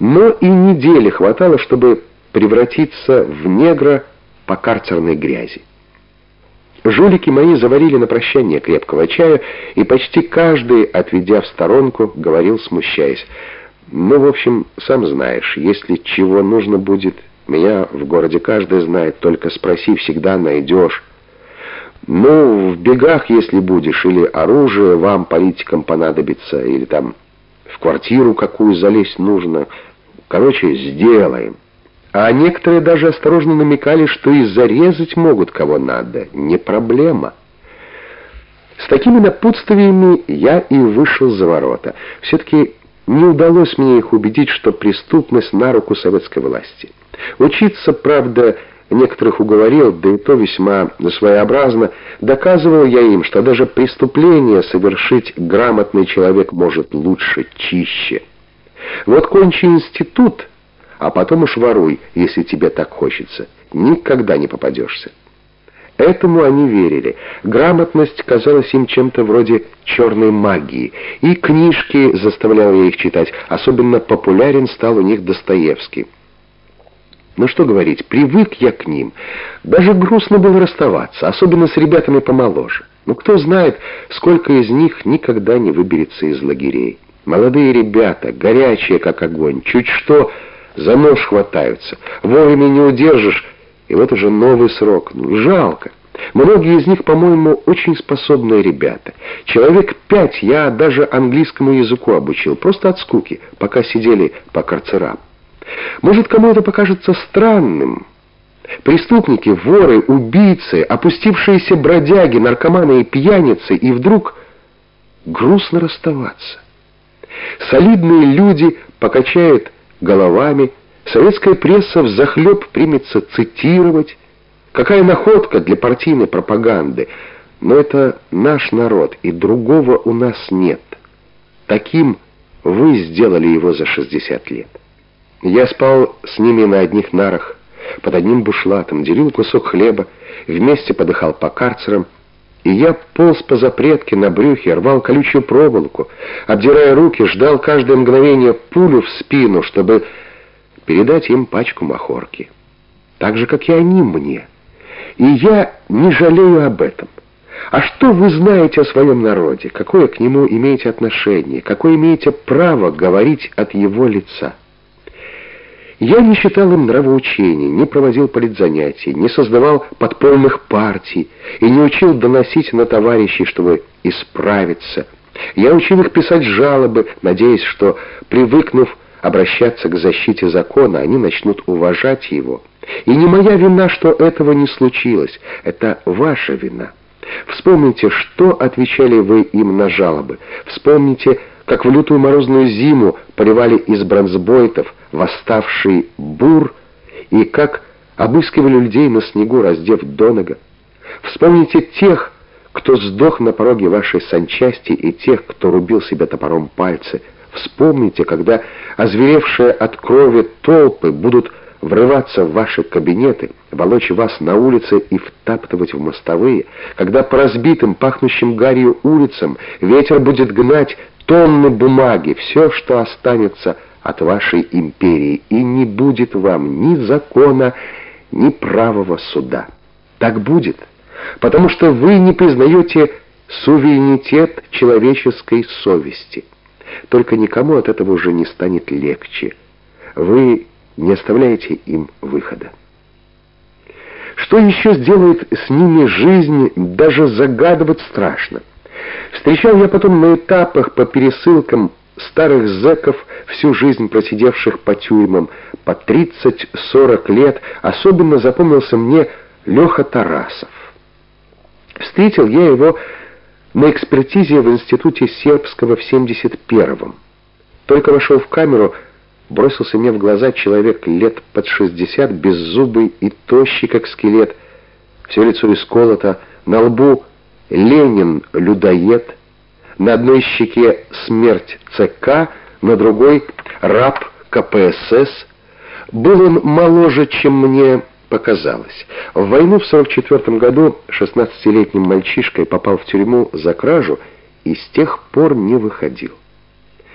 Но и недели хватало, чтобы превратиться в негра по карцерной грязи. Жулики мои заварили на прощание крепкого чая, и почти каждый, отведя в сторонку, говорил, смущаясь, «Ну, в общем, сам знаешь, если чего нужно будет, меня в городе каждый знает, только спроси, всегда найдешь». Ну, в бегах, если будешь, или оружие вам, политикам, понадобится, или там в квартиру какую залезть нужно. Короче, сделаем. А некоторые даже осторожно намекали, что и зарезать могут кого надо. Не проблема. С такими напутствиями я и вышел за ворота. Все-таки не удалось мне их убедить, что преступность на руку советской власти. Учиться, правда, некоторых уговорил, да и то весьма своеобразно, доказывал я им, что даже преступление совершить грамотный человек может лучше, чище. Вот кончи институт, а потом уж воруй, если тебе так хочется. Никогда не попадешься. Этому они верили. Грамотность казалась им чем-то вроде черной магии. И книжки заставлял их читать. Особенно популярен стал у них Достоевский. Ну что говорить, привык я к ним. Даже грустно было расставаться, особенно с ребятами помоложе. Ну кто знает, сколько из них никогда не выберется из лагерей. Молодые ребята, горячие как огонь, чуть что за нож хватаются. Вовремя не удержишь, и вот уже новый срок. Ну, жалко. Многие из них, по-моему, очень способные ребята. Человек пять я даже английскому языку обучил, просто от скуки, пока сидели по карцерам. Может, кому это покажется странным. Преступники, воры, убийцы, опустившиеся бродяги, наркоманы и пьяницы, и вдруг грустно расставаться. Солидные люди покачают головами, советская пресса взахлеб примется цитировать. Какая находка для партийной пропаганды! Но это наш народ, и другого у нас нет. Таким вы сделали его за 60 лет. Я спал с ними на одних нарах, под одним бушлатом, делил кусок хлеба, вместе подыхал по карцерам, и я полз по запретке на брюхе, рвал колючую проволоку, обдирая руки, ждал каждое мгновение пулю в спину, чтобы передать им пачку махорки. Так же, как и они мне. И я не жалею об этом. А что вы знаете о своем народе? Какое к нему имеете отношение? Какое имеете право говорить от его лица? Я не читал им нравоучений, не проводил политзанятий, не создавал подпольных партий и не учил доносить на товарищей, чтобы исправиться. Я учил их писать жалобы, надеясь, что, привыкнув обращаться к защите закона, они начнут уважать его. И не моя вина, что этого не случилось, это ваша вина. Вспомните, что отвечали вы им на жалобы. Вспомните, как в лютую морозную зиму поливали из бронзбойтов восставший бур, и как обыскивали людей на снегу, раздев донога. Вспомните тех, кто сдох на пороге вашей санчасти, и тех, кто рубил себе топором пальцы. Вспомните, когда озверевшие от крови толпы будут врываться в ваши кабинеты, волочь вас на улице и втаптывать в мостовые, когда по разбитым, пахнущим гарью улицам ветер будет гнать тонны бумаги, все, что останется от вашей империи, и не будет вам ни закона, ни правого суда. Так будет, потому что вы не признаете суверенитет человеческой совести. Только никому от этого уже не станет легче. Вы не оставляете им выхода. Что еще сделает с ними жизнь, даже загадывать страшно. Встречал я потом на этапах по пересылкам старых зэков, всю жизнь просидевших по тюрьмам, по 30-40 лет, особенно запомнился мне Леха Тарасов. Встретил я его на экспертизе в институте сербского в 71-м. Только вошел в камеру, бросился мне в глаза человек лет под 60, беззубый и тощий, как скелет, все лицо исколото, на лбу Ленин — людоед, на одной щеке смерть ЦК, на другой — раб КПСС. Был он моложе, чем мне показалось. В войну в 44 году 16-летним мальчишкой попал в тюрьму за кражу и с тех пор не выходил.